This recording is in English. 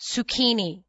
zucchini.